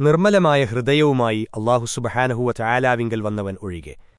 നിർമ്മലമായ ഹൃദയവുമായി അള്ളാഹു സുബഹാനഹുവ ചായാലാവിങ്കൽ വന്നവൻ ഒഴികെ.